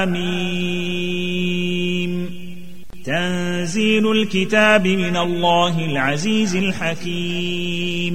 حميم تنزيل الكتاب من الله العزيز الحكيم.